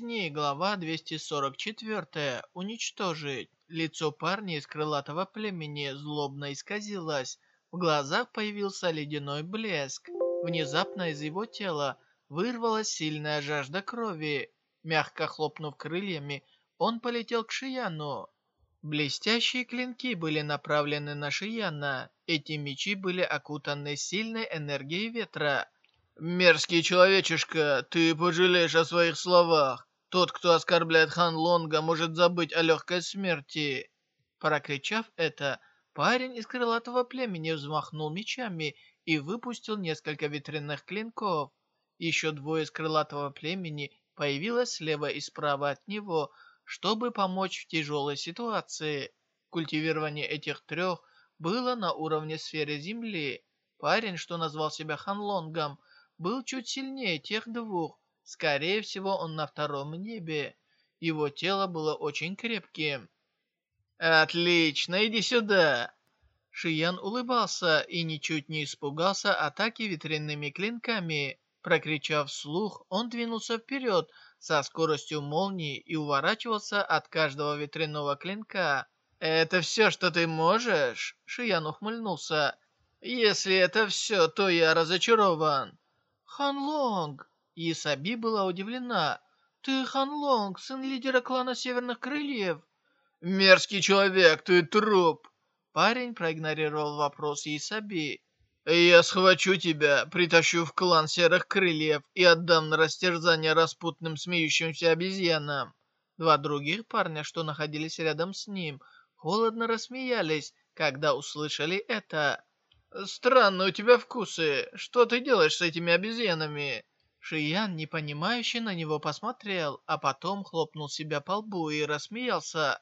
Ней глава 244. Уничтожить. Лицо парня из крылатого племени злобно исказилось. В глазах появился ледяной блеск. Внезапно из его тела вырвалась сильная жажда крови. Мягко хлопнув крыльями, он полетел к Шияну. Блестящие клинки были направлены на Шияна. Эти мечи были окутаны сильной энергией ветра. «Мерзкий человечишка, ты пожалеешь о своих словах. Тот, кто оскорбляет Хан Лонга, может забыть о легкой смерти». Прокричав это, парень из крылатого племени взмахнул мечами и выпустил несколько ветряных клинков. Еще двое из крылатого племени появилось слева и справа от него, чтобы помочь в тяжелой ситуации. Культивирование этих трех было на уровне сферы Земли. Парень, что назвал себя Ханлонгом, был чуть сильнее тех двух. Скорее всего, он на втором небе. Его тело было очень крепким. «Отлично, иди сюда!» Шиян улыбался и ничуть не испугался атаки ветряными клинками. Прокричав вслух, он двинулся вперед со скоростью молнии и уворачивался от каждого ветряного клинка. «Это все, что ты можешь?» Шиян ухмыльнулся. «Если это все, то я разочарован». «Хан Лонг!» Исаби была удивлена. «Ты Хан Лонг, сын лидера клана Северных Крыльев?» «Мерзкий человек, ты труп!» Парень проигнорировал вопрос Исаби. «Я схвачу тебя, притащу в клан Серых Крыльев и отдам на растерзание распутным смеющимся обезьянам». Два других парня, что находились рядом с ним, холодно рассмеялись, когда услышали это. «Странно у тебя вкусы. Что ты делаешь с этими обезьянами?» Шиян, непонимающе, на него посмотрел, а потом хлопнул себя по лбу и рассмеялся.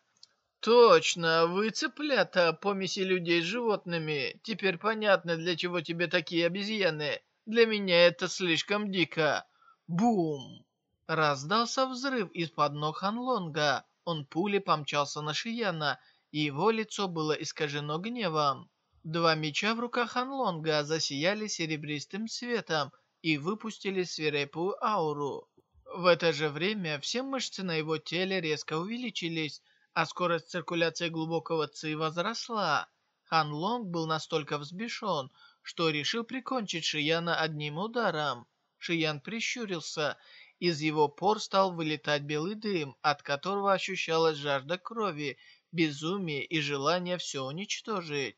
«Точно, вы цыплята, помеси людей с животными. Теперь понятно, для чего тебе такие обезьяны. Для меня это слишком дико. Бум!» Раздался взрыв из-под ног Ханлонга. Он пулей помчался на Шияна, и его лицо было искажено гневом. Два меча в руках Ханлонга засияли серебристым светом и выпустили свирепую ауру. В это же время все мышцы на его теле резко увеличились, а скорость циркуляции глубокого ци возросла. Хан Лонг был настолько взбешен, что решил прикончить Шияна одним ударом. Шиян прищурился, из его пор стал вылетать белый дым, от которого ощущалась жажда крови, безумие и желание все уничтожить.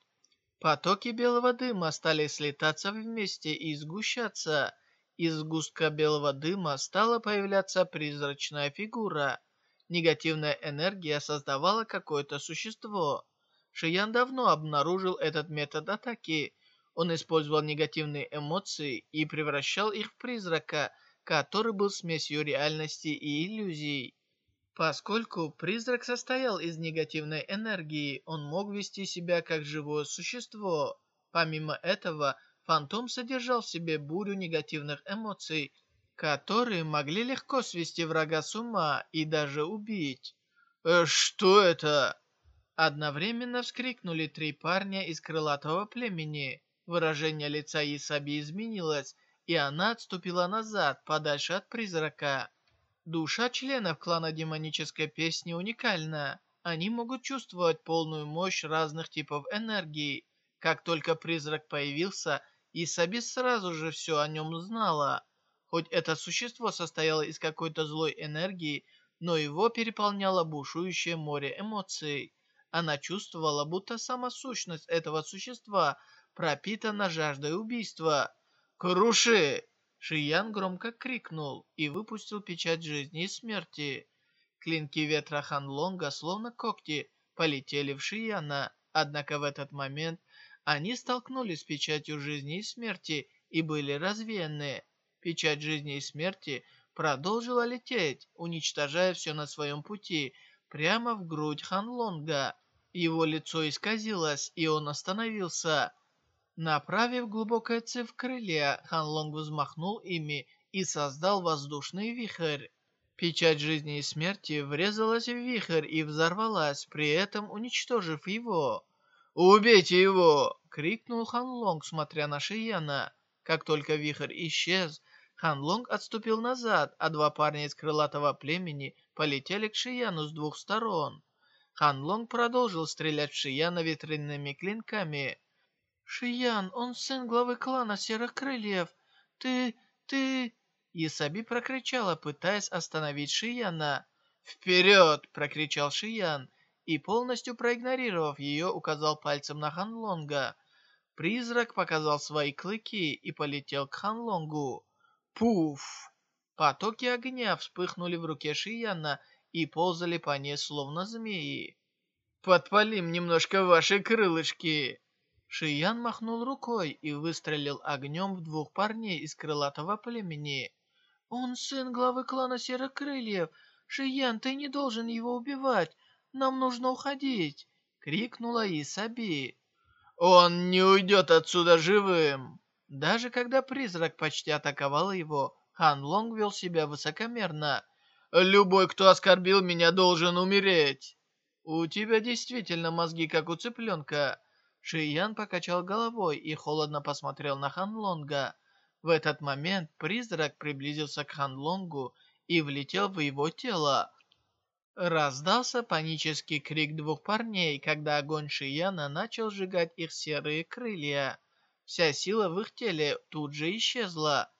Потоки белого дыма стали слетаться вместе и сгущаться. Из сгустка белого дыма стала появляться призрачная фигура. Негативная энергия создавала какое-то существо. Шиян давно обнаружил этот метод атаки. Он использовал негативные эмоции и превращал их в призрака, который был смесью реальности и иллюзий. Поскольку призрак состоял из негативной энергии, он мог вести себя как живое существо. Помимо этого, фантом содержал в себе бурю негативных эмоций, которые могли легко свести врага с ума и даже убить. «Э, «Что это?» Одновременно вскрикнули три парня из крылатого племени. Выражение лица Исаби изменилось, и она отступила назад, подальше от призрака. Душа членов клана демонической песни уникальна. Они могут чувствовать полную мощь разных типов энергии. Как только призрак появился, Исаби сразу же все о нем знала. Хоть это существо состояло из какой-то злой энергии, но его переполняло бушующее море эмоций. Она чувствовала, будто сама сущность этого существа пропитана жаждой убийства. «Круши!» Шиян громко крикнул и выпустил печать жизни и смерти. Клинки ветра Ханлонга, словно когти, полетели в Шияна, однако в этот момент они столкнулись с печатью жизни и смерти и были развеяны. Печать жизни и смерти продолжила лететь, уничтожая все на своем пути, прямо в грудь Ханлонга. Его лицо исказилось, и он остановился. Направив глубокое ци в крылья, Хан Лонг взмахнул ими и создал воздушный вихрь. Печать жизни и смерти врезалась в вихрь и взорвалась, при этом уничтожив его. «Убейте его!» — крикнул Хан Лонг, смотря на Шияна. Как только вихрь исчез, Хан Лонг отступил назад, а два парня из крылатого племени полетели к Шияну с двух сторон. Хан Лонг продолжил стрелять в Шияна ветряными клинками. «Шиян, он сын главы клана Серых Крыльев. Ты... ты...» Исаби прокричала, пытаясь остановить Шияна. «Вперед!» — прокричал Шиян и, полностью проигнорировав ее, указал пальцем на Ханлонга. Призрак показал свои клыки и полетел к Ханлонгу. Пуф! Потоки огня вспыхнули в руке Шияна и ползали по ней, словно змеи. «Подпалим немножко ваши крылышки!» Шиян махнул рукой и выстрелил огнем в двух парней из крылатого племени. «Он сын главы клана Серых Крыльев. Шиян, ты не должен его убивать. Нам нужно уходить!» — крикнула Исаби. «Он не уйдет отсюда живым!» Даже когда призрак почти атаковал его, Хан Лонг вел себя высокомерно. «Любой, кто оскорбил меня, должен умереть!» «У тебя действительно мозги, как у цыпленка!» Шиян покачал головой и холодно посмотрел на Хан Лонга. В этот момент призрак приблизился к Хан Лонгу и влетел в его тело. Раздался панический крик двух парней, когда огонь Шияна начал сжигать их серые крылья. Вся сила в их теле тут же исчезла.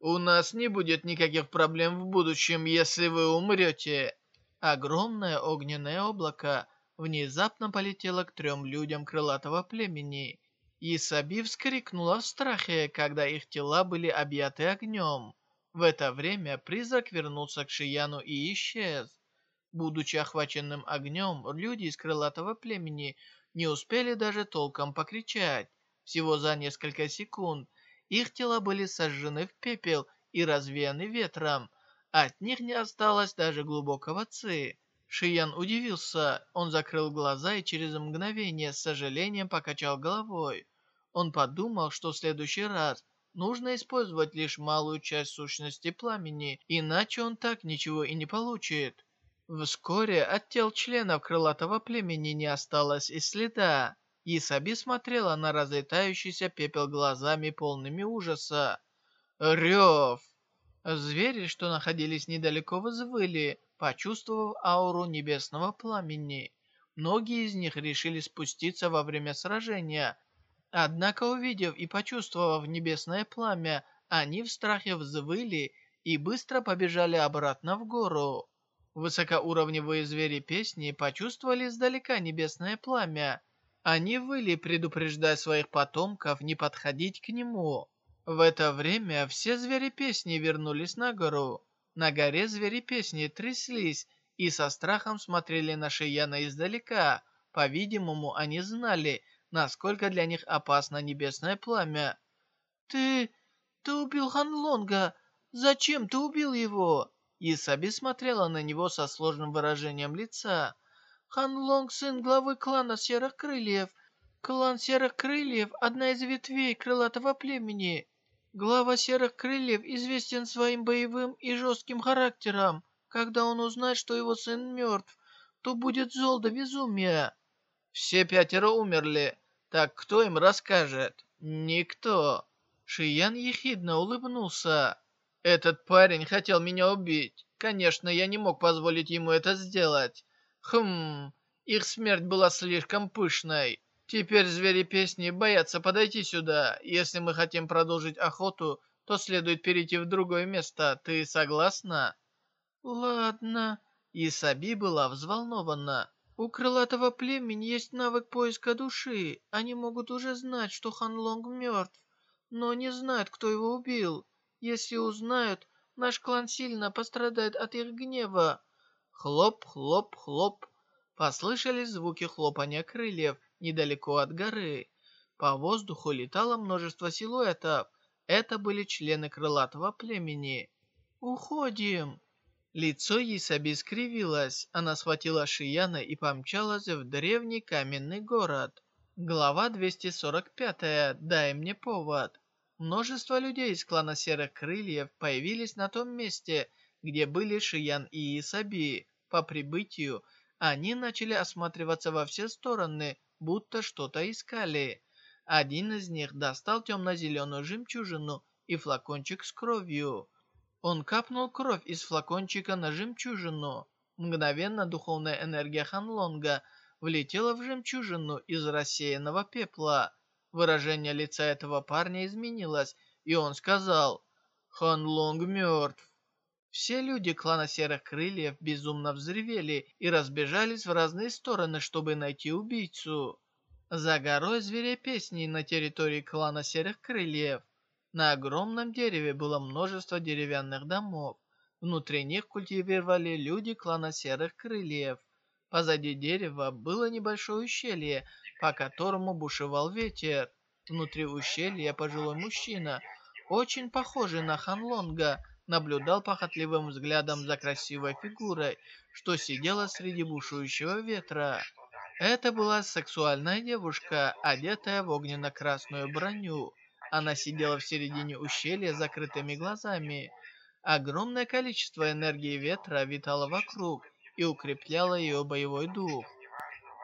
«У нас не будет никаких проблем в будущем, если вы умрете!» Огромное огненное облако внезапно полетело к трем людям крылатого племени. Исаби вскрикнула в страхе, когда их тела были объяты огнем. В это время призрак вернулся к Шияну и исчез. Будучи охваченным огнем, люди из крылатого племени не успели даже толком покричать. Всего за несколько секунд их тела были сожжены в пепел и развеяны ветром. От них не осталось даже глубокого ци. Шиян удивился. Он закрыл глаза и через мгновение с сожалением покачал головой. Он подумал, что в следующий раз нужно использовать лишь малую часть сущности пламени, иначе он так ничего и не получит. Вскоре от тел членов крылатого племени не осталось и следа. Исаби смотрела на разлетающийся пепел глазами полными ужаса. Рев! Звери, что находились недалеко, взвыли, почувствовав ауру небесного пламени. Многие из них решили спуститься во время сражения. Однако, увидев и почувствовав небесное пламя, они в страхе взвыли и быстро побежали обратно в гору. Высокоуровневые звери песни почувствовали издалека небесное пламя. Они выли, предупреждая своих потомков не подходить к нему. В это время все звери песни вернулись на гору. На горе звери песни тряслись и со страхом смотрели на Шияна издалека. По-видимому, они знали, насколько для них опасно небесное пламя. «Ты... ты убил Ханлонга! Зачем ты убил его?» Исаби смотрела на него со сложным выражением лица. «Хан Лонг, сын главы клана Серых Крыльев. Клан Серых Крыльев – одна из ветвей крылатого племени. Глава Серых Крыльев известен своим боевым и жестким характером. Когда он узнает, что его сын мертв, то будет зол до безумия». Все пятеро умерли. Так кто им расскажет? Никто. Шиян ехидно улыбнулся. Этот парень хотел меня убить. Конечно, я не мог позволить ему это сделать. Хм, их смерть была слишком пышной. Теперь звери песни боятся подойти сюда. Если мы хотим продолжить охоту, то следует перейти в другое место. Ты согласна? Ладно. Исаби была взволнована. У крылатого племени есть навык поиска души. Они могут уже знать, что Ханлонг мертв, но не знают, кто его убил. Если узнают, наш клан сильно пострадает от их гнева. Хлоп, хлоп, хлоп. Послышались звуки хлопания крыльев недалеко от горы. По воздуху летало множество силуэтов. Это были члены крылатого племени. «Уходим!» Лицо Исаби скривилось. Она схватила Шияна и помчалась в древний каменный город. Глава 245. Дай мне повод. Множество людей из клана Серых Крыльев появились на том месте, где были Шиян и Исаби. По прибытию они начали осматриваться во все стороны, будто что-то искали. Один из них достал темно-зеленую жемчужину и флакончик с кровью. Он капнул кровь из флакончика на жемчужину. Мгновенно духовная энергия Ханлонга влетела в жемчужину из рассеянного пепла. Выражение лица этого парня изменилось, и он сказал «Ханлонг мертв». Все люди клана Серых Крыльев безумно взревели и разбежались в разные стороны, чтобы найти убийцу. За горой зверей песни на территории клана Серых Крыльев на огромном дереве было множество деревянных домов. Внутри них культивировали люди клана Серых Крыльев. Позади дерева было небольшое ущелье, по которому бушевал ветер. Внутри ущелья пожилой мужчина, очень похожий на Ханлонга, наблюдал похотливым взглядом за красивой фигурой, что сидела среди бушующего ветра. Это была сексуальная девушка, одетая в огненно-красную броню. Она сидела в середине ущелья с закрытыми глазами. Огромное количество энергии ветра витало вокруг и укрепляло ее боевой дух.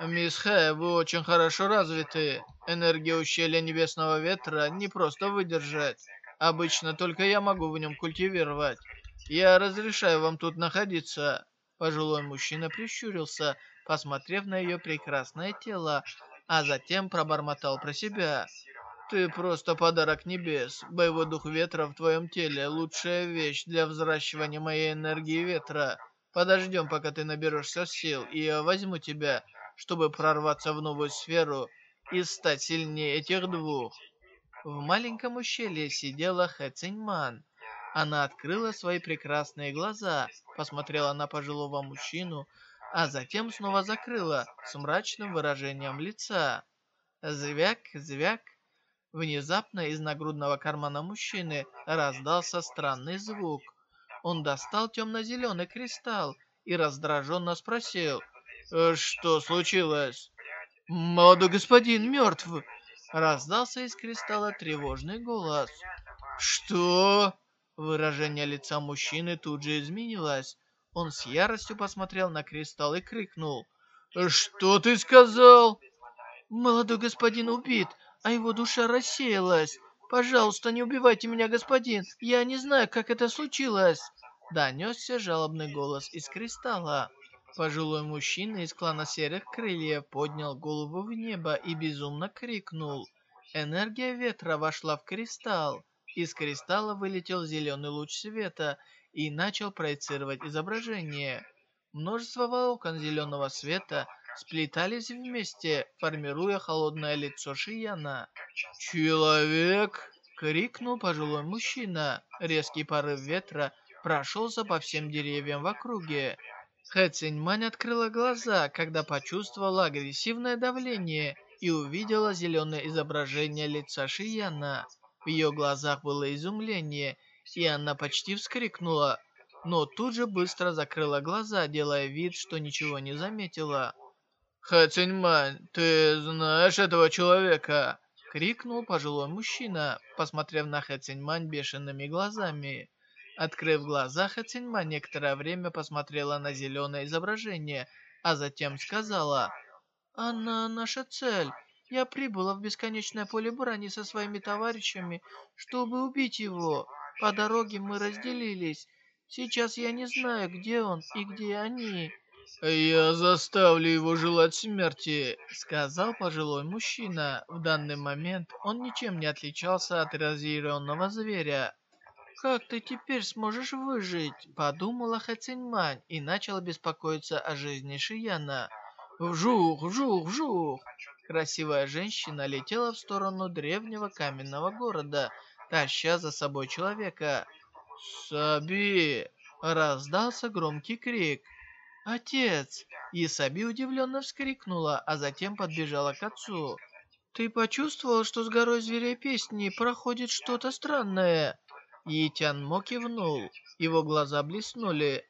«Мисс Хэ, вы очень хорошо развиты. Энергия ущелья Небесного Ветра не просто выдержать. Обычно только я могу в нем культивировать. Я разрешаю вам тут находиться». Пожилой мужчина прищурился, посмотрев на ее прекрасное тело, а затем пробормотал про себя. Ты просто подарок небес. Боевой дух ветра в твоем теле – лучшая вещь для взращивания моей энергии ветра. Подождем, пока ты наберешься сил, и я возьму тебя, чтобы прорваться в новую сферу и стать сильнее этих двух. В маленьком ущелье сидела Хэ Циньман. Она открыла свои прекрасные глаза, посмотрела на пожилого мужчину, а затем снова закрыла с мрачным выражением лица. Звяк, звяк. Внезапно из нагрудного кармана мужчины раздался странный звук. Он достал темно-зеленый кристалл и раздраженно спросил, «Э, «Что случилось?» «Молодой господин мертв!» Раздался из кристалла тревожный голос. «Что?» Выражение лица мужчины тут же изменилось. Он с яростью посмотрел на кристалл и крикнул. «Что ты сказал?» «Молодой господин убит а его душа рассеялась. Пожалуйста, не убивайте меня, господин. Я не знаю, как это случилось. Донесся жалобный голос из кристалла. Пожилой мужчина из клана Серых Крыльев поднял голову в небо и безумно крикнул. Энергия ветра вошла в кристалл. Из кристалла вылетел зеленый луч света и начал проецировать изображение. Множество волокон зеленого света сплетались вместе, формируя холодное лицо Шияна. «Человек!» — крикнул пожилой мужчина. Резкий порыв ветра прошелся по всем деревьям в округе. Хэ Циньмань открыла глаза, когда почувствовала агрессивное давление и увидела зеленое изображение лица Шияна. В ее глазах было изумление, и она почти вскрикнула, но тут же быстро закрыла глаза, делая вид, что ничего не заметила. «Хэ Циньмань, ты знаешь этого человека?» — крикнул пожилой мужчина, посмотрев на Хэ Циньмань бешеными глазами. Открыв глаза, Хэ Циньмань некоторое время посмотрела на зеленое изображение, а затем сказала, «Она наша цель. Я прибыла в бесконечное поле брани со своими товарищами, чтобы убить его. По дороге мы разделились. Сейчас я не знаю, где он и где они». «Я заставлю его желать смерти», — сказал пожилой мужчина. В данный момент он ничем не отличался от разъяренного зверя. «Как ты теперь сможешь выжить?» — подумала Хэциньмань и начала беспокоиться о жизни Шияна. «Вжух, вжух, вжух!» Красивая женщина летела в сторону древнего каменного города, таща за собой человека. «Саби!» — раздался громкий крик. «Отец!» Исаби удивленно вскрикнула, а затем подбежала к отцу. «Ты почувствовал, что с горой зверей песни проходит что-то странное?» Етян Мо кивнул. Его глаза блеснули.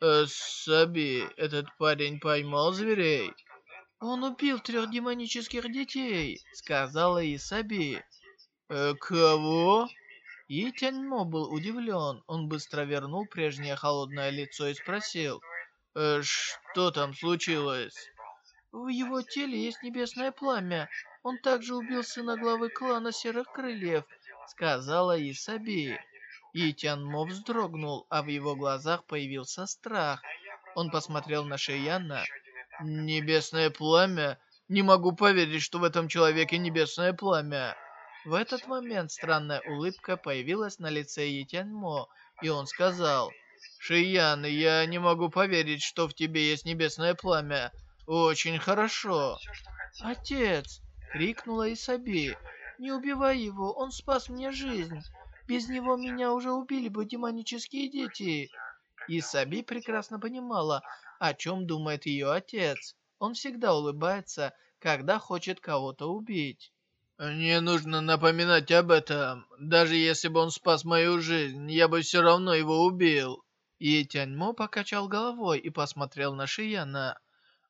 «Э, Саби, этот парень поймал зверей?» «Он убил трех демонических детей», — сказала Исаби. «Э, кого?» Етян Мо был удивлен. Он быстро вернул прежнее холодное лицо и спросил. Э, что там случилось? В его теле есть небесное пламя. Он также убил сына главы клана Серых Крыльев. Сказала Исаби. И Тянмо вздрогнул, а в его глазах появился страх. Он посмотрел на Шияна. «Небесное пламя? Не могу поверить, что в этом человеке небесное пламя!» В этот момент странная улыбка появилась на лице Етянмо, и он сказал, «Шиян, я не могу поверить, что в тебе есть небесное пламя. Очень хорошо». «Отец!» — крикнула Исаби. «Не убивай его, он спас мне жизнь. Без него меня уже убили бы демонические дети». Исаби прекрасно понимала, о чем думает ее отец. Он всегда улыбается, когда хочет кого-то убить. «Не нужно напоминать об этом. Даже если бы он спас мою жизнь, я бы все равно его убил». И Тяньмо покачал головой и посмотрел на Шияна.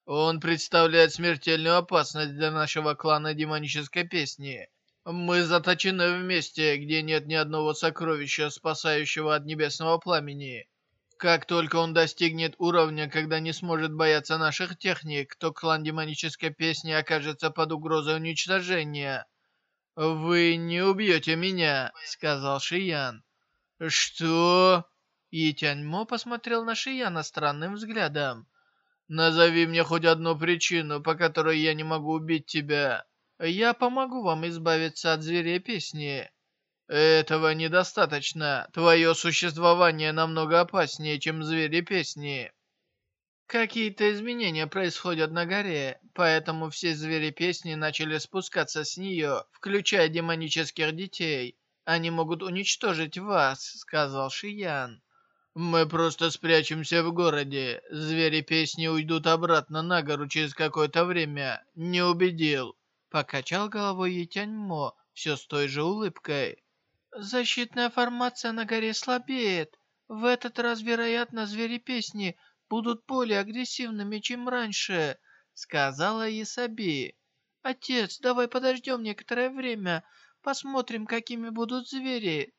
«Он представляет смертельную опасность для нашего клана демонической песни. Мы заточены в месте, где нет ни одного сокровища, спасающего от небесного пламени. Как только он достигнет уровня, когда не сможет бояться наших техник, то клан демонической песни окажется под угрозой уничтожения. «Вы не убьете меня», — сказал Шиян. «Что?» И Тяньмо посмотрел на Шияна странным взглядом. «Назови мне хоть одну причину, по которой я не могу убить тебя. Я помогу вам избавиться от зверей песни. Этого недостаточно. Твое существование намного опаснее, чем звери песни. Какие-то изменения происходят на горе, поэтому все звери песни начали спускаться с нее, включая демонических детей. Они могут уничтожить вас, сказал Шиян. Мы просто спрячемся в городе. Звери песни уйдут обратно на гору через какое-то время. Не убедил. Покачал головой Етяньмо, все с той же улыбкой. «Защитная формация на горе слабеет. В этот раз, вероятно, звери песни будут более агрессивными, чем раньше», — сказала Исаби. «Отец, давай подождем некоторое время, посмотрим, какими будут звери.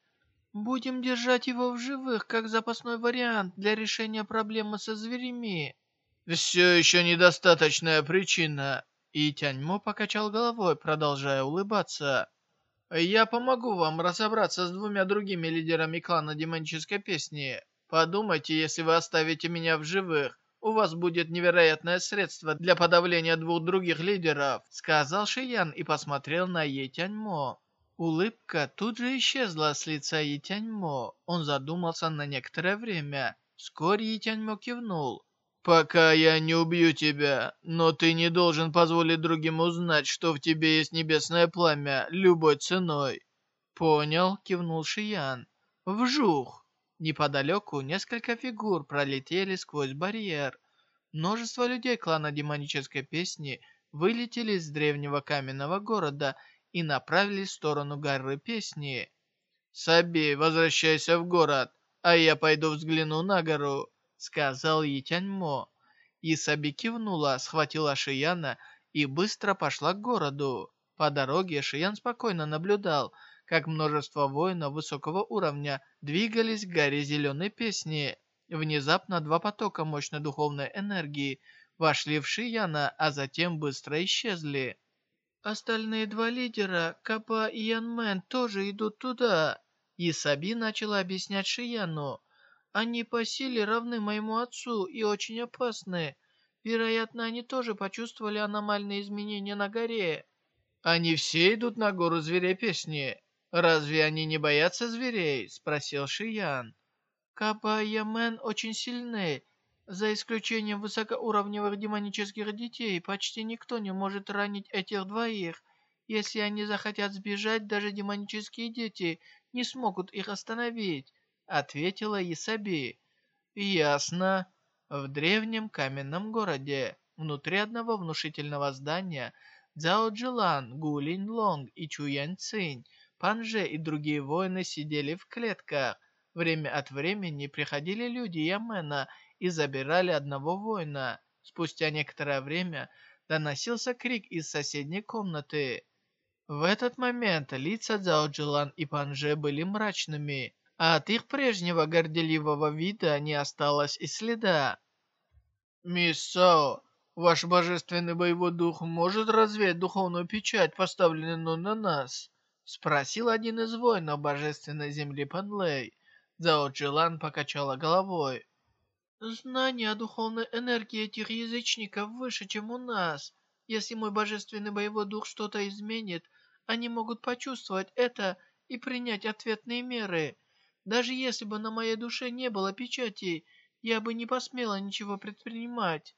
Будем держать его в живых, как запасной вариант для решения проблемы со зверями». «Все еще недостаточная причина», и Тяньмо покачал головой, продолжая улыбаться. «Я помогу вам разобраться с двумя другими лидерами клана Демонической Песни. Подумайте, если вы оставите меня в живых, у вас будет невероятное средство для подавления двух других лидеров», сказал Шиян и посмотрел на Етяньмо. Улыбка тут же исчезла с лица Етяньмо. Он задумался на некоторое время. Вскоре Етяньмо кивнул. «Пока я не убью тебя, но ты не должен позволить другим узнать, что в тебе есть небесное пламя любой ценой». «Понял», — кивнул Шиян. «Вжух!» Неподалеку несколько фигур пролетели сквозь барьер. Множество людей клана демонической песни вылетели из древнего каменного города и направились в сторону горы песни. «Саби, возвращайся в город, а я пойду взгляну на гору», сказал Етяньмо. И Саби кивнула, схватила Шияна и быстро пошла к городу. По дороге Шиян спокойно наблюдал, как множество воинов высокого уровня двигались к горе зеленой песни. Внезапно два потока мощной духовной энергии вошли в Шияна, а затем быстро исчезли. Остальные два лидера, Капа и Янмен, тоже идут туда. И Саби начала объяснять Шияну. Они по силе равны моему отцу и очень опасны. Вероятно, они тоже почувствовали аномальные изменения на горе. Они все идут на гору зверей песни. «Разве они не боятся зверей?» — спросил Шиян. «Капа и Ямен очень сильны. За исключением высокоуровневых демонических детей, почти никто не может ранить этих двоих. Если они захотят сбежать, даже демонические дети не смогут их остановить», — ответила Исаби. «Ясно. В древнем каменном городе, внутри одного внушительного здания, Цзао Джилан, Гу Линь Лонг и Чу Янь Цинь Панже и другие воины сидели в клетках. Время от времени приходили люди Ямена и забирали одного воина. Спустя некоторое время доносился крик из соседней комнаты. В этот момент лица Цзао Джилан и Панже были мрачными, а от их прежнего горделивого вида не осталось и следа. «Мисс Сао, ваш божественный боевой дух может развеять духовную печать, поставленную на нас?» Спросил один из воинов божественной земли Панлей. Цзао Джилан покачала головой. Знание о духовной энергии этих язычников выше, чем у нас. Если мой божественный боевой дух что-то изменит, они могут почувствовать это и принять ответные меры. Даже если бы на моей душе не было печати, я бы не посмела ничего предпринимать.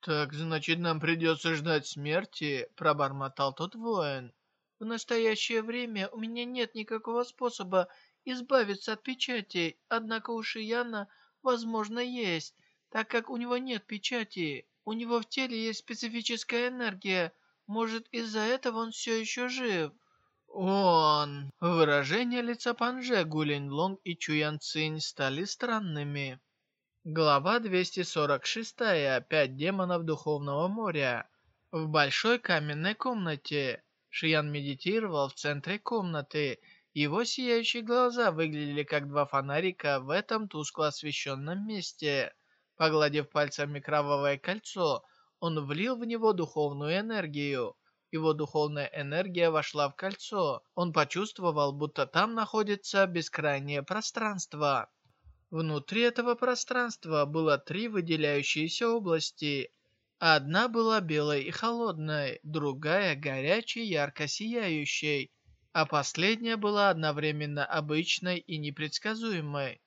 «Так, значит, нам придется ждать смерти?» – пробормотал тот воин. «В настоящее время у меня нет никакого способа избавиться от печати, однако у Шияна, возможно, есть, так как у него нет печати. У него в теле есть специфическая энергия, может, из-за этого он все еще жив». «Он...» Выражения лица Панже, Гулин Лонг и Чуян Цинь стали странными. Глава 246. Пять демонов Духовного моря. В большой каменной комнате. Шиян медитировал в центре комнаты. Его сияющие глаза выглядели как два фонарика в этом тускло освещенном месте. Погладив пальцами кровавое кольцо, он влил в него духовную энергию. Его духовная энергия вошла в кольцо. Он почувствовал, будто там находится бескрайнее пространство. Внутри этого пространства было три выделяющиеся области. Одна была белой и холодной, другая горячей, ярко сияющей, а последняя была одновременно обычной и непредсказуемой.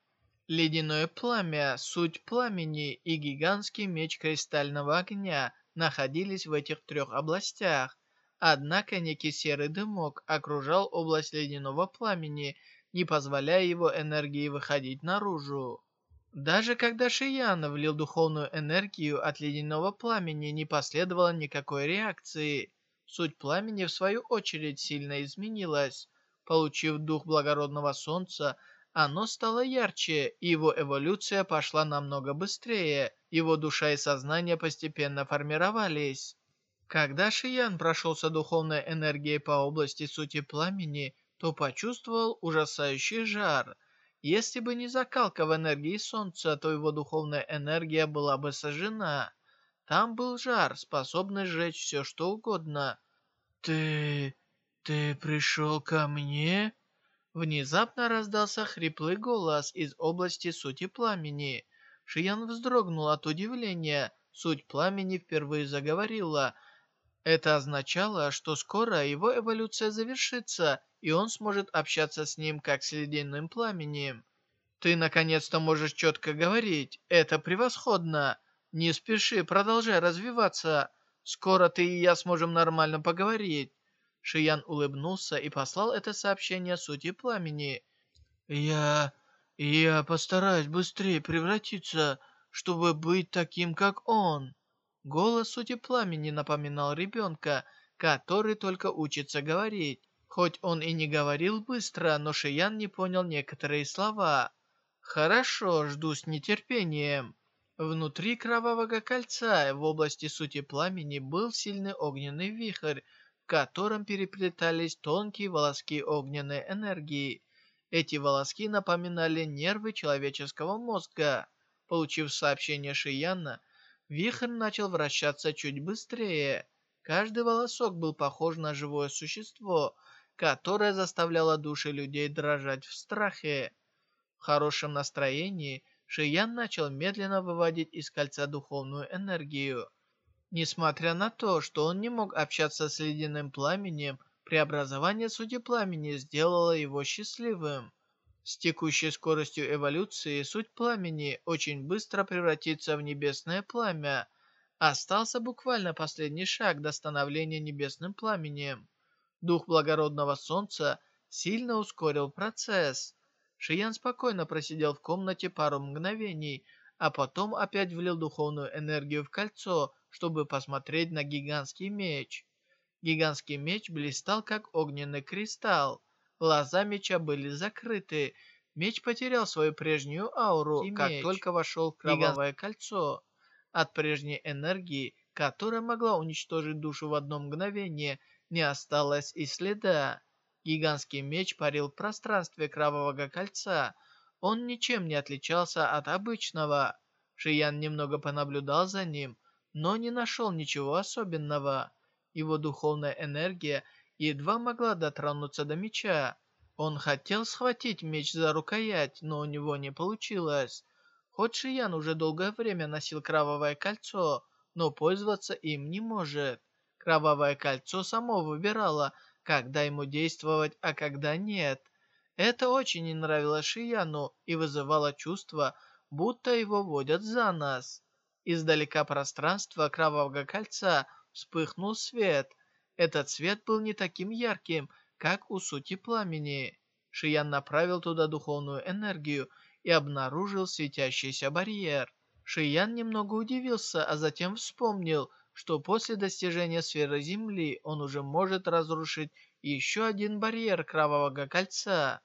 Ледяное пламя, суть пламени и гигантский меч кристального огня находились в этих трех областях. Однако некий серый дымок окружал область ледяного пламени не позволяя его энергии выходить наружу. Даже когда Шияна влил духовную энергию от ледяного пламени, не последовало никакой реакции. Суть пламени, в свою очередь, сильно изменилась. Получив дух благородного солнца, оно стало ярче, и его эволюция пошла намного быстрее. Его душа и сознание постепенно формировались. Когда Шиян прошелся духовной энергией по области сути пламени, то почувствовал ужасающий жар. Если бы не закалка в энергии солнца, то его духовная энергия была бы сожжена. Там был жар, способный сжечь все что угодно. «Ты... ты пришел ко мне?» Внезапно раздался хриплый голос из области сути пламени. Шиян вздрогнул от удивления. Суть пламени впервые заговорила. Это означало, что скоро его эволюция завершится, и он сможет общаться с ним как с ледяным пламенем. Ты наконец-то можешь четко говорить. Это превосходно. Не спеши, продолжай развиваться. Скоро ты и я сможем нормально поговорить. Шиян улыбнулся и послал это сообщение сути пламени. Я... я постараюсь быстрее превратиться, чтобы быть таким, как он. Голос сути пламени напоминал ребенка, который только учится говорить. Хоть он и не говорил быстро, но Шиян не понял некоторые слова. «Хорошо, жду с нетерпением». Внутри кровавого кольца в области сути пламени был сильный огненный вихрь, в котором переплетались тонкие волоски огненной энергии. Эти волоски напоминали нервы человеческого мозга. Получив сообщение Шияна, вихрь начал вращаться чуть быстрее. Каждый волосок был похож на живое существо, которая заставляла души людей дрожать в страхе. В хорошем настроении Шиян начал медленно выводить из кольца духовную энергию. Несмотря на то, что он не мог общаться с ледяным пламенем, преобразование сути пламени сделало его счастливым. С текущей скоростью эволюции суть пламени очень быстро превратится в небесное пламя. Остался буквально последний шаг до становления небесным пламенем. Дух благородного солнца сильно ускорил процесс. Шиян спокойно просидел в комнате пару мгновений, а потом опять влил духовную энергию в кольцо, чтобы посмотреть на гигантский меч. Гигантский меч блистал, как огненный кристалл. Глаза меча были закрыты. Меч потерял свою прежнюю ауру, как меч. только вошел в кровавое кольцо. От прежней энергии, которая могла уничтожить душу в одно мгновение, не осталось и следа. Гигантский меч парил в пространстве Кровавого Кольца. Он ничем не отличался от обычного. Шиян немного понаблюдал за ним, но не нашел ничего особенного. Его духовная энергия едва могла дотронуться до меча. Он хотел схватить меч за рукоять, но у него не получилось. Хоть Шиян уже долгое время носил кровавое кольцо, но пользоваться им не может. Кровавое кольцо само выбирало, когда ему действовать, а когда нет. Это очень не нравилось Шияну и вызывало чувство, будто его водят за нос. Издалека пространства Кровавого Кольца вспыхнул свет. Этот свет был не таким ярким, как у сути пламени. Шиян направил туда духовную энергию и обнаружил светящийся барьер. Шиян немного удивился, а затем вспомнил, что после достижения сферы Земли он уже может разрушить еще один барьер Кровавого Кольца.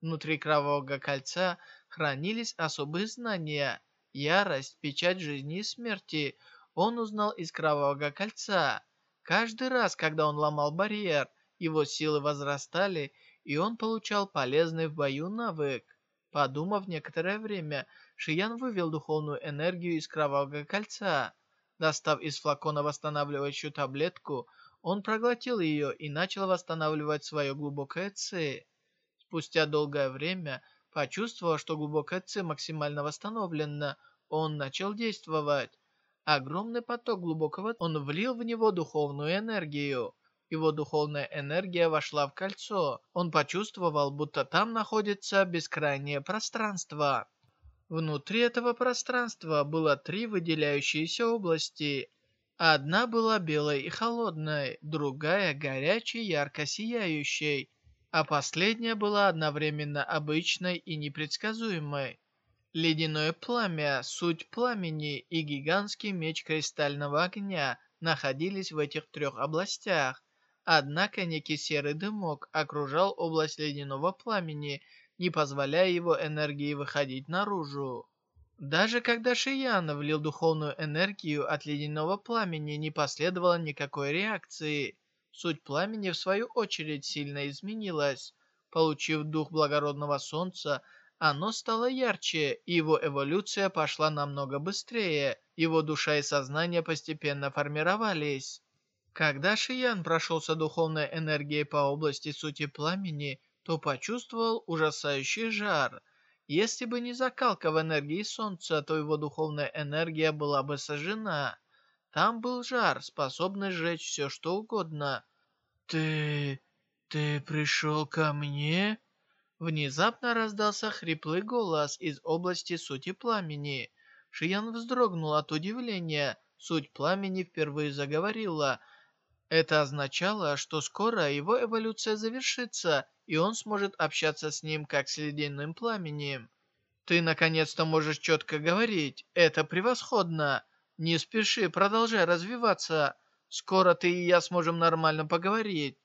Внутри Кровавого Кольца хранились особые знания. Ярость, печать жизни и смерти он узнал из Кровавого Кольца. Каждый раз, когда он ломал барьер, его силы возрастали, и он получал полезный в бою навык. Подумав некоторое время, Шиян вывел духовную энергию из Кровавого Кольца. Достав из флакона восстанавливающую таблетку, он проглотил ее и начал восстанавливать свое глубокое ци. Спустя долгое время, почувствовав, что глубокое ци максимально восстановлено, он начал действовать. Огромный поток глубокого он влил в него духовную энергию. Его духовная энергия вошла в кольцо. Он почувствовал, будто там находится бескрайнее пространство. Внутри этого пространства было три выделяющиеся области. Одна была белой и холодной, другая горячей, ярко сияющей, а последняя была одновременно обычной и непредсказуемой. Ледяное пламя, суть пламени и гигантский меч кристального огня находились в этих трех областях. Однако некий серый дымок окружал область ледяного пламени, не позволяя его энергии выходить наружу. Даже когда Шиян влил духовную энергию от ледяного пламени, не последовало никакой реакции. Суть пламени, в свою очередь, сильно изменилась. Получив дух благородного солнца, оно стало ярче, и его эволюция пошла намного быстрее. Его душа и сознание постепенно формировались. Когда Шиян прошелся духовной энергией по области сути пламени, то почувствовал ужасающий жар. Если бы не закалка в энергии солнца, то его духовная энергия была бы сожжена. Там был жар, способный сжечь все что угодно. «Ты... ты пришел ко мне?» Внезапно раздался хриплый голос из области сути пламени. Шиян вздрогнул от удивления. Суть пламени впервые заговорила. Это означало, что скоро его эволюция завершится, и он сможет общаться с ним как с ледяным пламенем. «Ты наконец-то можешь четко говорить. Это превосходно!» Не спеши, продолжай развиваться. Скоро ты и я сможем нормально поговорить.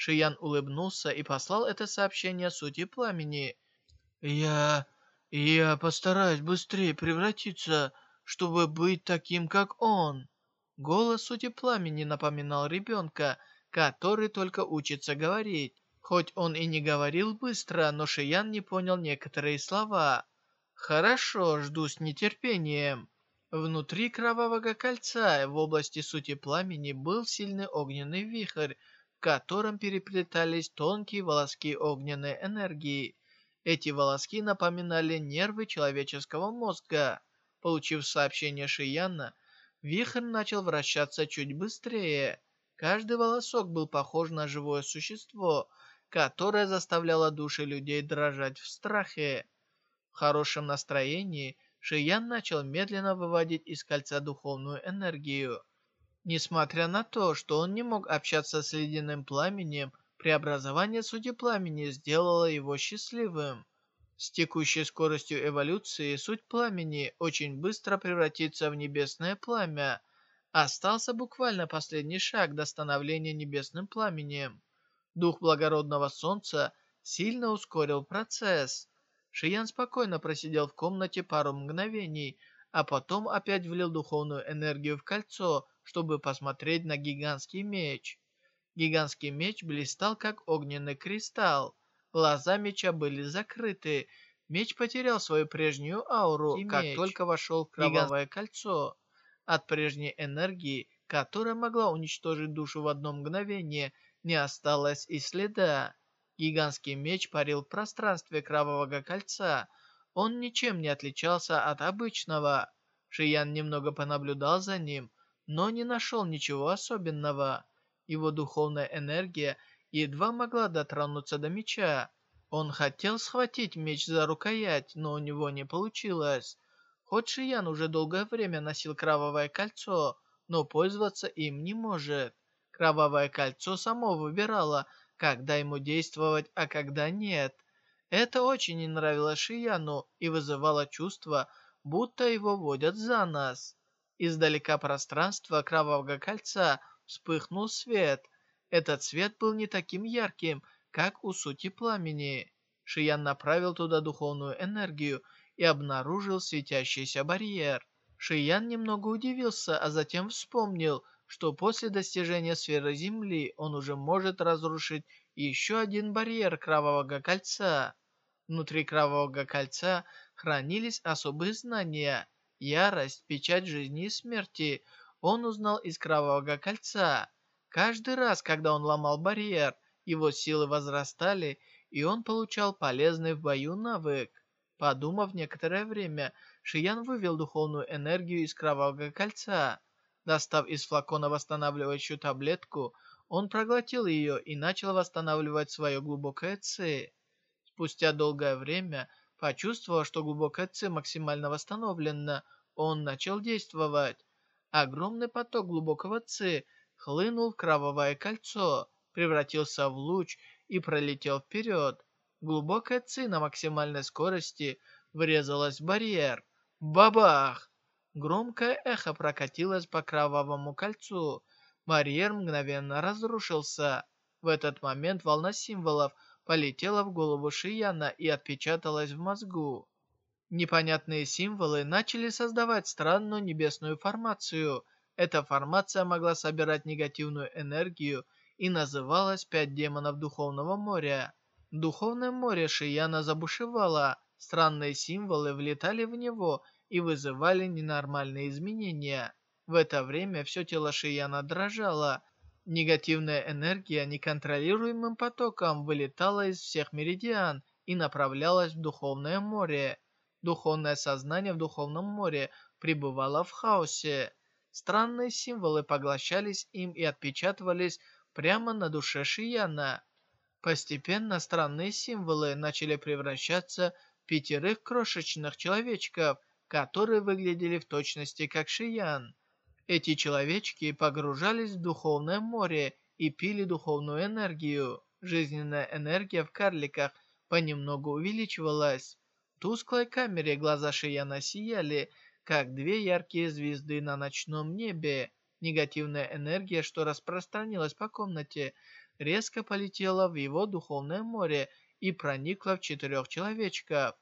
Шиян улыбнулся и послал это сообщение сути пламени. Я... я постараюсь быстрее превратиться, чтобы быть таким, как он. Голос сути пламени напоминал ребенка, который только учится говорить. Хоть он и не говорил быстро, но Шиян не понял некоторые слова. «Хорошо, жду с нетерпением». Внутри Кровавого Кольца в области сути пламени был сильный огненный вихрь, в котором переплетались тонкие волоски огненной энергии. Эти волоски напоминали нервы человеческого мозга. Получив сообщение Шияна, вихрь начал вращаться чуть быстрее. Каждый волосок был похож на живое существо, которое заставляло души людей дрожать в страхе. В хорошем настроении – Шиян начал медленно выводить из кольца духовную энергию. Несмотря на то, что он не мог общаться с ледяным пламенем, преобразование сути пламени сделало его счастливым. С текущей скоростью эволюции суть пламени очень быстро превратится в небесное пламя. Остался буквально последний шаг до становления небесным пламенем. Дух благородного солнца сильно ускорил процесс. Шиян спокойно просидел в комнате пару мгновений, а потом опять влил духовную энергию в кольцо, чтобы посмотреть на гигантский меч. Гигантский меч блистал, как огненный кристалл. Глаза меча были закрыты. Меч потерял свою прежнюю ауру, и как меч. только вошел в кровавое Гигант... кольцо. От прежней энергии, которая могла уничтожить душу в одно мгновение, не осталось и следа. Гигантский меч парил в пространстве Кровавого Кольца. Он ничем не отличался от обычного. Шиян немного понаблюдал за ним, но не нашел ничего особенного. Его духовная энергия едва могла дотронуться до меча. Он хотел схватить меч за рукоять, но у него не получилось. Хоть Шиян уже долгое время носил кровавое кольцо, но пользоваться им не может. Кровавое кольцо само выбирало, когда ему действовать, а когда нет. Это очень не нравилось Шияну и вызывало чувство, будто его водят за нос. Издалека пространства Кровавого Кольца вспыхнул свет. Этот свет был не таким ярким, как у сути пламени. Шиян направил туда духовную энергию и обнаружил светящийся барьер. Шиян немного удивился, а затем вспомнил, что после достижения сферы Земли он уже может разрушить еще один барьер Кровавого Кольца. Внутри Кровавого Кольца хранились особые знания. Ярость, печать жизни и смерти он узнал из Кровавого Кольца. Каждый раз, когда он ломал барьер, его силы возрастали, и он получал полезный в бою навык. Подумав некоторое время, Шиян вывел духовную энергию из Кровавого Кольца. Достав из флакона восстанавливающую таблетку, он проглотил ее и начал восстанавливать свое глубокое ци. Спустя долгое время, почувствовав, что глубокое ци максимально восстановлено, он начал действовать. Огромный поток глубокого ци хлынул в Кровавое Кольцо, превратился в луч и пролетел вперед. Глубокая ци на максимальной скорости врезалась в барьер. Бабах! Громкое эхо прокатилось по кровавому кольцу. Барьер мгновенно разрушился. В этот момент волна символов полетела в голову Шияна и отпечаталась в мозгу. Непонятные символы начали создавать странную небесную формацию. Эта формация могла собирать негативную энергию и называлась «Пять демонов Духовного моря». Духовное море Шияна забушевало, странные символы влетали в него и вызывали ненормальные изменения. В это время все тело Шияна дрожало. Негативная энергия неконтролируемым потоком вылетала из всех меридиан и направлялась в Духовное море. Духовное сознание в Духовном море пребывало в хаосе. Странные символы поглощались им и отпечатывались прямо на душе Шияна. Постепенно странные символы начали превращаться в пятерых крошечных человечков, которые выглядели в точности как Шиян. Эти человечки погружались в духовное море и пили духовную энергию. Жизненная энергия в карликах понемногу увеличивалась. В тусклой камере глаза Шияна сияли, как две яркие звезды на ночном небе. Негативная энергия, что распространилась по комнате, резко полетела в его духовное море и проникла в четырех человечков.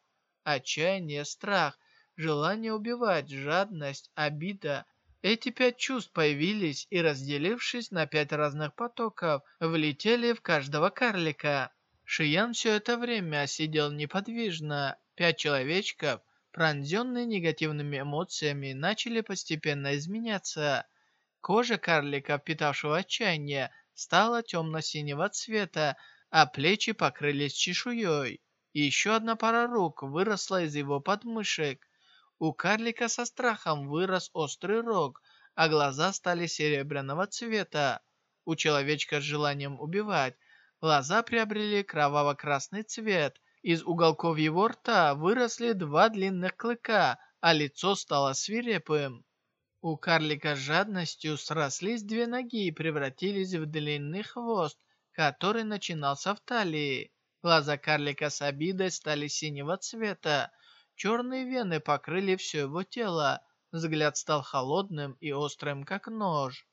Отчаяние, страх, желание убивать, жадность, обида. Эти пять чувств появились и, разделившись на пять разных потоков, влетели в каждого карлика. Шиян все это время сидел неподвижно. Пять человечков, пронзенные негативными эмоциями, начали постепенно изменяться. Кожа карлика, впитавшего отчаяние, стала темно-синего цвета, а плечи покрылись чешуей. еще одна пара рук выросла из его подмышек. У карлика со страхом вырос острый рог, а глаза стали серебряного цвета. У человечка с желанием убивать глаза приобрели кроваво-красный цвет. Из уголков его рта выросли два длинных клыка, а лицо стало свирепым. У карлика с жадностью срослись две ноги и превратились в длинный хвост, который начинался в талии. Глаза карлика с обидой стали синего цвета. Черные вены покрыли все его тело. Взгляд стал холодным и острым, как нож.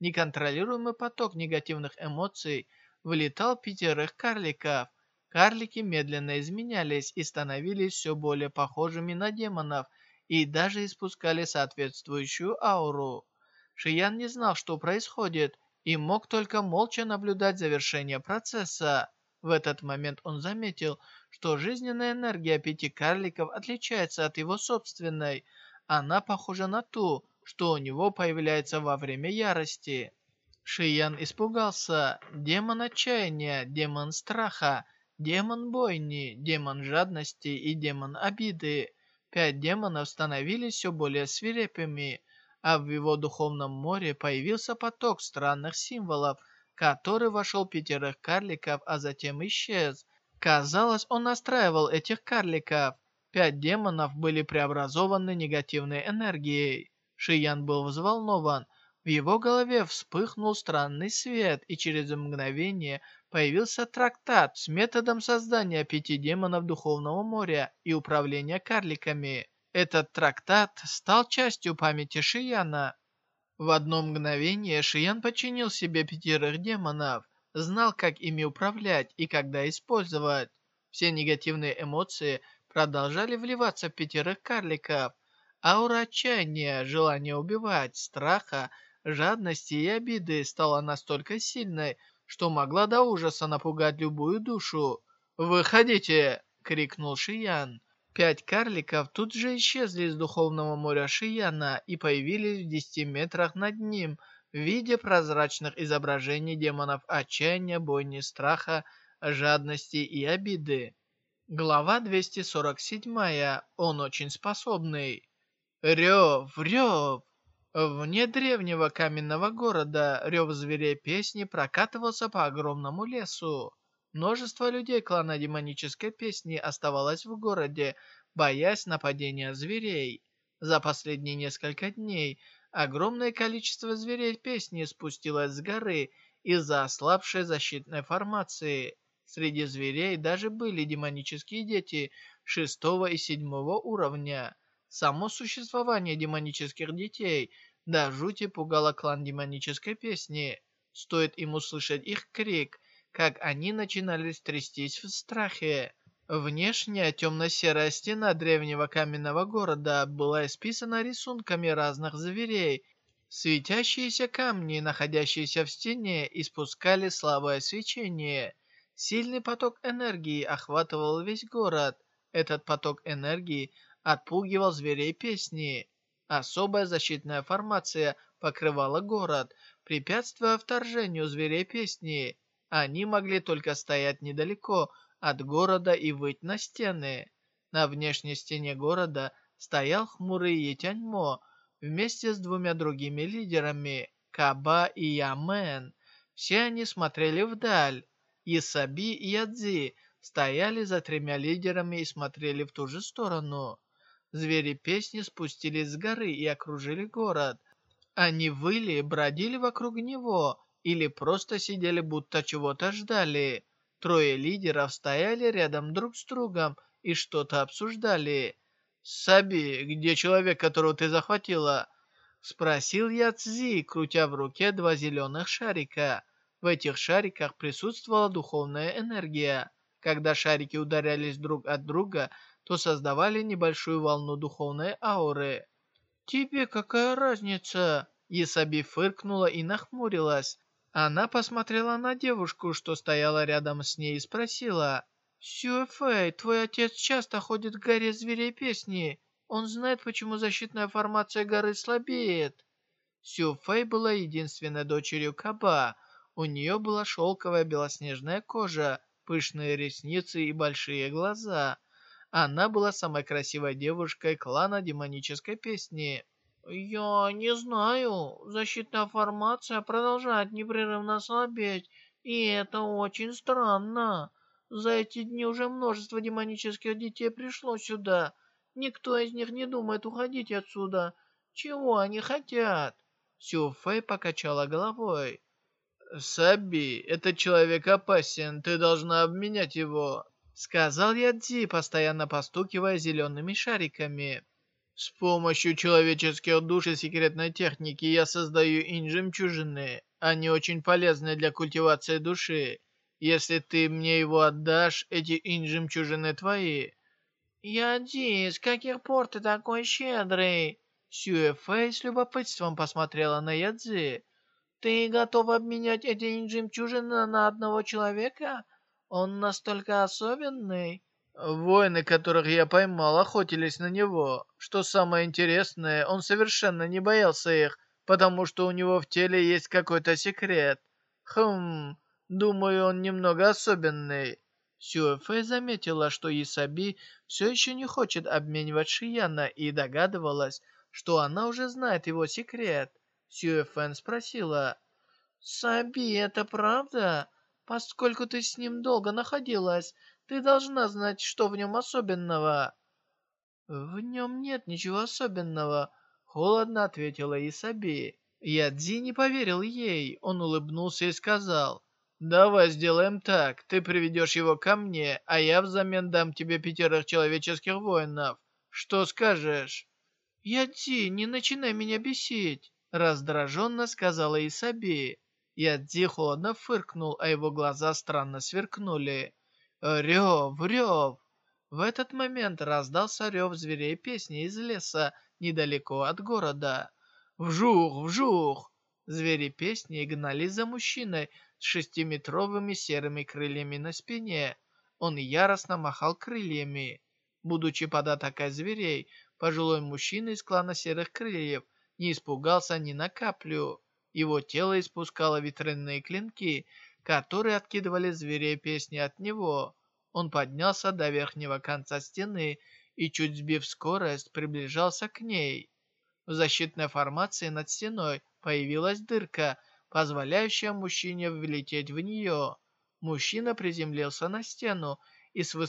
Неконтролируемый поток негативных эмоций вылетал пятерых карликов. Карлики медленно изменялись и становились все более похожими на демонов – и даже испускали соответствующую ауру. Шиян не знал, что происходит, и мог только молча наблюдать завершение процесса. В этот момент он заметил, что жизненная энергия пяти карликов отличается от его собственной. Она похожа на ту, что у него появляется во время ярости. Шиян испугался. Демон отчаяния, демон страха, демон бойни, демон жадности и демон обиды. Пять демонов становились все более свирепыми, а в его духовном море появился поток странных символов, который вошел пятерых карликов, а затем исчез. Казалось, он настраивал этих карликов. Пять демонов были преобразованы негативной энергией. Шиян был взволнован. В его голове вспыхнул странный свет, и через мгновение появился трактат с методом создания пяти демонов Духовного моря и управления карликами. Этот трактат стал частью памяти Шияна. В одно мгновение Шиян подчинил себе пятерых демонов, знал, как ими управлять и когда использовать. Все негативные эмоции продолжали вливаться в пятерых карликов. Аура отчаяния, желания убивать, страха – жадности и обиды стала настолько сильной, что могла до ужаса напугать любую душу. «Выходите!» — крикнул Шиян. Пять карликов тут же исчезли из духовного моря Шияна и появились в десяти метрах над ним в виде прозрачных изображений демонов отчаяния, бойни, страха, жадности и обиды. Глава 247. Он очень способный. Рев, рев! Вне древнего каменного города рев зверей песни прокатывался по огромному лесу. Множество людей клана демонической песни оставалось в городе, боясь нападения зверей. За последние несколько дней огромное количество зверей песни спустилось с горы из-за ослабшей защитной формации. Среди зверей даже были демонические дети шестого и седьмого уровня. Само существование демонических детей до жути пугало клан демонической песни. Стоит им услышать их крик, как они начинали трястись в страхе. Внешняя темно-серая стена древнего каменного города была исписана рисунками разных зверей. Светящиеся камни, находящиеся в стене, испускали слабое свечение. Сильный поток энергии охватывал весь город. Этот поток энергии отпугивал зверей песни. Особая защитная формация покрывала город, препятствуя вторжению зверей песни. Они могли только стоять недалеко от города и выть на стены. На внешней стене города стоял хмурый Етяньмо вместе с двумя другими лидерами, Каба и Ямен. Все они смотрели вдаль. Исаби и Ядзи стояли за тремя лидерами и смотрели в ту же сторону. Звери песни спустились с горы и окружили город. Они выли, бродили вокруг него или просто сидели, будто чего-то ждали. Трое лидеров стояли рядом друг с другом и что-то обсуждали. «Саби, где человек, которого ты захватила?» Спросил я Цзи, крутя в руке два зеленых шарика. В этих шариках присутствовала духовная энергия. Когда шарики ударялись друг от друга, то создавали небольшую волну духовной ауры. «Тебе какая разница?» Исаби фыркнула и нахмурилась. Она посмотрела на девушку, что стояла рядом с ней, и спросила. «Сюэфэй, твой отец часто ходит к горе зверей песни. Он знает, почему защитная формация горы слабеет». Сюэфэй была единственной дочерью Каба. У нее была шелковая белоснежная кожа, пышные ресницы и большие глаза. Она была самой красивой девушкой клана демонической песни. «Я не знаю. Защитная формация продолжает непрерывно слабеть, и это очень странно. За эти дни уже множество демонических детей пришло сюда. Никто из них не думает уходить отсюда. Чего они хотят?» Сю Фэй покачала головой. «Саби, этот человек опасен, ты должна обменять его. Сказал я Ди, постоянно постукивая зелеными шариками. С помощью человеческих душ и секретной техники я создаю инь-жемчужины. Они очень полезны для культивации души. Если ты мне его отдашь, эти инь-жемчужины твои. Я Ди, с каких пор ты такой щедрый? Сюэ Фэй с любопытством посмотрела на Ядзи. Ты готов обменять эти инь-жемчужины на одного человека? Он настолько особенный. Воины, которых я поймал, охотились на него. Что самое интересное, он совершенно не боялся их. потому что у него в теле есть какой-то секрет. Хм, думаю, он немного особенный. Сюэфэй заметила, что Исаби все еще не хочет обменивать Шияна и догадывалась, что она уже знает его секрет. Сюэфэн спросила, «Саби, это правда? Поскольку ты с ним долго находилась, ты должна знать, что в нем особенного». «В нем нет ничего особенного», — холодно ответила Исаби. Ядзи не поверил ей. Он улыбнулся и сказал, «Давай сделаем так. Ты приведешь его ко мне, а я взамен дам тебе пятерых человеческих воинов. Что скажешь?» «Ядзи, не начинай меня бесить!» Раздраженно сказала Исаби. Ядзи холодно фыркнул, а его глаза странно сверкнули. Рев, рев! В этот момент раздался рев зверей песни из леса, недалеко от города. Вжух, вжух! Звери песни гнались за мужчиной с шестиметровыми серыми крыльями на спине. Он яростно махал крыльями. Будучи под атакой зверей, пожилой мужчина из клана Серых Крыльев не испугался ни на каплю. Его тело испускало ветряные клинки, которые откидывали зверей песни от него. Он поднялся до верхнего конца стены и, чуть сбив скорость, приближался к ней. В защитной формации над стеной появилась дырка, позволяющая мужчине влететь в нее. Мужчина приземлился на стену и с высоко